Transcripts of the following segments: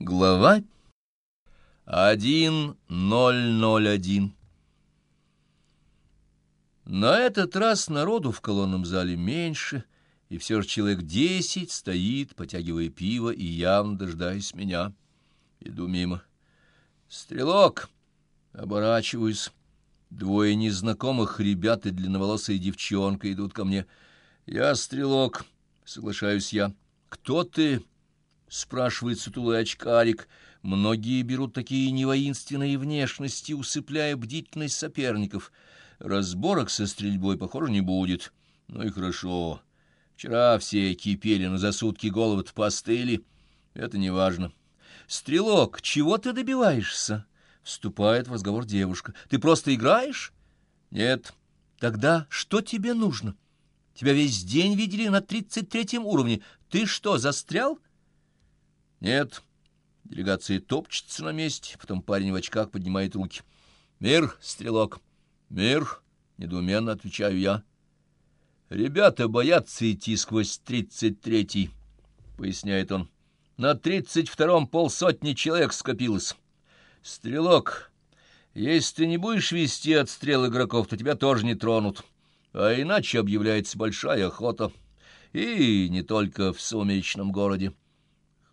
Глава 1.001 На этот раз народу в колонном зале меньше, и все же человек десять стоит, потягивая пиво и явно дожидаясь меня. Иду мимо. «Стрелок!» Оборачиваюсь. Двое незнакомых ребят и длинноволосая девчонка идут ко мне. «Я стрелок», — соглашаюсь я. «Кто ты?» — спрашивает сутулый очкарик. Многие берут такие невоинственные внешности, усыпляя бдительность соперников. Разборок со стрельбой, похоже, не будет. Ну и хорошо. Вчера все кипели, но за сутки головы-то постыли. Это не важно. «Стрелок, чего ты добиваешься?» — вступает в разговор девушка. «Ты просто играешь?» «Нет». «Тогда что тебе нужно?» Тебя весь день видели на тридцать третьем уровне. Ты что, застрял? Нет. Делегация топчется на месте, потом парень в очках поднимает руки. Мир, стрелок. Мир, недоуменно отвечаю я. Ребята боятся идти сквозь тридцать третий, поясняет он. На тридцать втором полсотни человек скопилось. Стрелок, если ты не будешь вести отстрел игроков, то тебя тоже не тронут а иначе объявляется большая охота. И не только в сумеречном городе.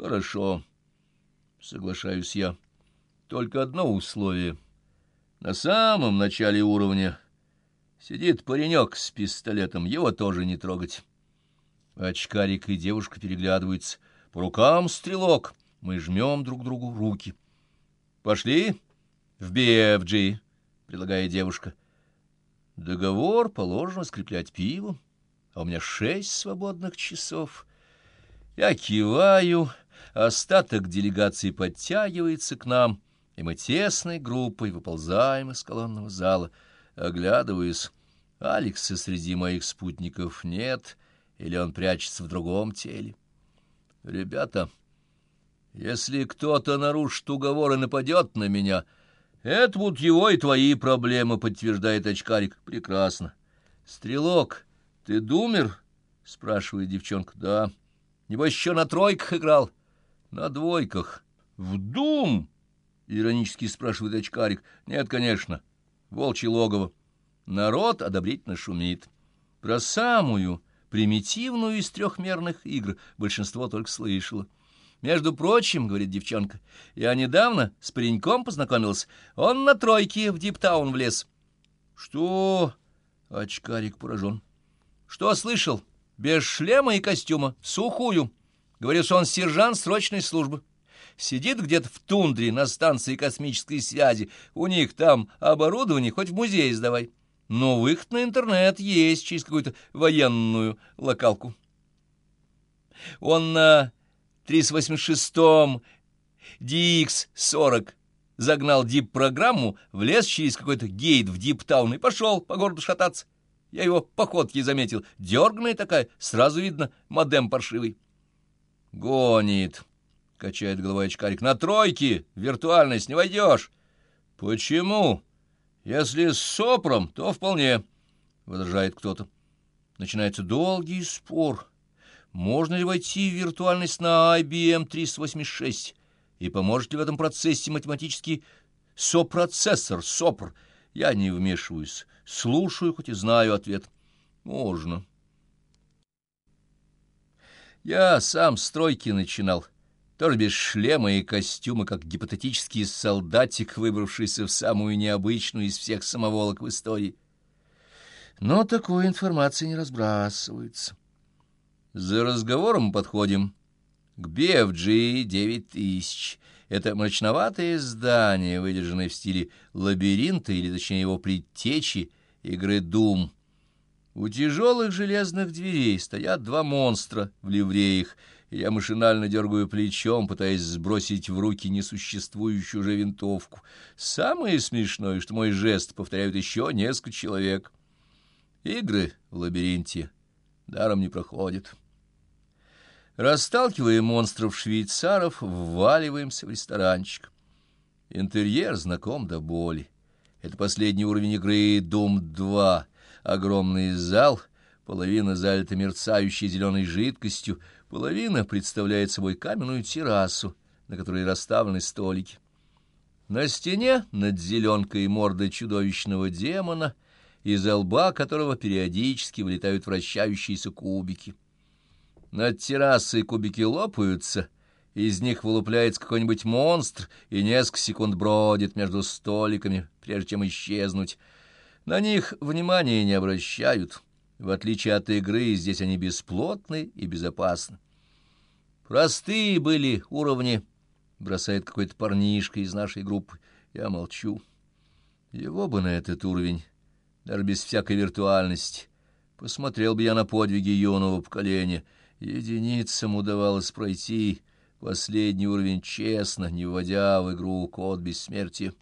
Хорошо, соглашаюсь я. Только одно условие. На самом начале уровня сидит паренек с пистолетом, его тоже не трогать. Очкарик и девушка переглядываются. По рукам стрелок. Мы жмем друг другу руки. «Пошли в BFG», — предлагает девушка. Договор положено скреплять пивом, а у меня шесть свободных часов. Я киваю, остаток делегации подтягивается к нам, и мы тесной группой выползаем из колонного зала. Оглядываясь, Алекса среди моих спутников нет, или он прячется в другом теле. Ребята, если кто-то нарушит уговор и нападет на меня — это вот его и твои проблемы, подтверждает очкарик. Прекрасно. Стрелок, ты думер? спрашивает девчонка. Да. Небось, еще на тройках играл? На двойках. В дум? Иронически спрашивает очкарик. Нет, конечно. Волчье логово. Народ одобрительно шумит. Про самую примитивную из трехмерных игр большинство только слышало. Между прочим, — говорит девчонка, — я недавно с пареньком познакомился. Он на тройке в Диптаун влез. — Что? — очкарик поражен. — Что слышал? Без шлема и костюма, сухую. Говорю, что он сержант срочной службы. Сидит где-то в тундре на станции космической связи. У них там оборудование хоть в музей сдавай. Но выход на интернет есть через какую-то военную локалку. Он на 386-м DX-40 загнал дип-программу, влез через какой-то гейт в диптаун и пошел по городу шататься. Я его походки заметил. Дерганая такая, сразу видно, модем паршивый. «Гонит», — качает головой очкарик. «На тройке в виртуальность не войдешь». «Почему? Если с сопром, то вполне», — возражает кто-то. Начинается долгий спор можно ли войти в виртуальность на IBM 386, и поможет ли в этом процессе математический сопроцессор, СОПР. Я не вмешиваюсь, слушаю, хоть и знаю ответ. Можно. Я сам стройки начинал, тоже без шлема и костюма, как гипотетический солдатик, выбравшийся в самую необычную из всех самоволок в истории. Но такой информации не разбрасывается. За разговором подходим к BFG 9000. Это мрачноватое здание, выдержанное в стиле лабиринта, или точнее его предтечи, игры Doom. У тяжелых железных дверей стоят два монстра в ливреях, и я машинально дергаю плечом, пытаясь сбросить в руки несуществующую же винтовку. Самое смешное, что мой жест повторяют еще несколько человек. Игры в лабиринте даром не проходят. Расталкивая монстров-швейцаров, вваливаемся в ресторанчик. Интерьер знаком до боли. Это последний уровень игры «Дум-2». Огромный зал, половина залита мерцающей зеленой жидкостью, половина представляет собой каменную террасу, на которой расставлены столики. На стене над зеленкой морды чудовищного демона, из лба которого периодически вылетают вращающиеся кубики. Над террасой кубики лопаются, из них вылупляется какой-нибудь монстр и несколько секунд бродит между столиками, прежде чем исчезнуть. На них внимания не обращают. В отличие от игры, здесь они бесплотны и безопасны. Простые были уровни бросает какой-то парнишка из нашей группы. Я молчу. Его бы на этот уровень, даже без всякой виртуальности. Посмотрел бы я на подвиги юного поколения. Единицам удавалось пройти последний уровень честно, не вводя в игру код бессмертия.